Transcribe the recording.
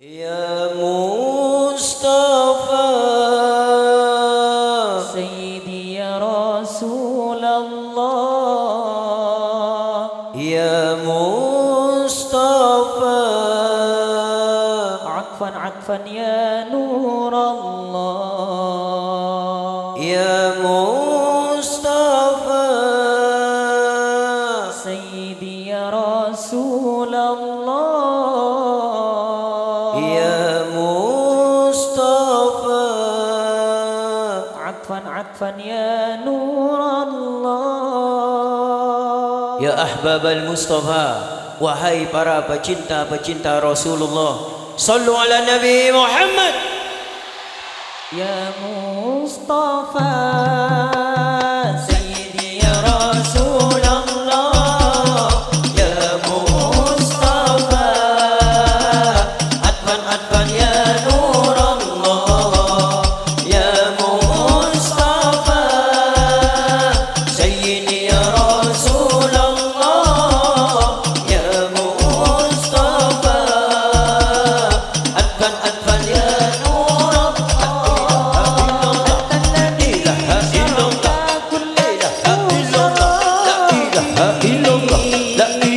يا مصطفى. سيدي يا رسول الله. يا مصطفى. عطفا عطفا يا نور الله. يا مصطفى. سيدي يا رسول الله. عطفا عطفا يا نور الله Ya ahbab al-Mustafa Wahai para pecinta-pecinta Rasulullah Sallu ala Nabi Muhammad يا مصطفى đó, đó.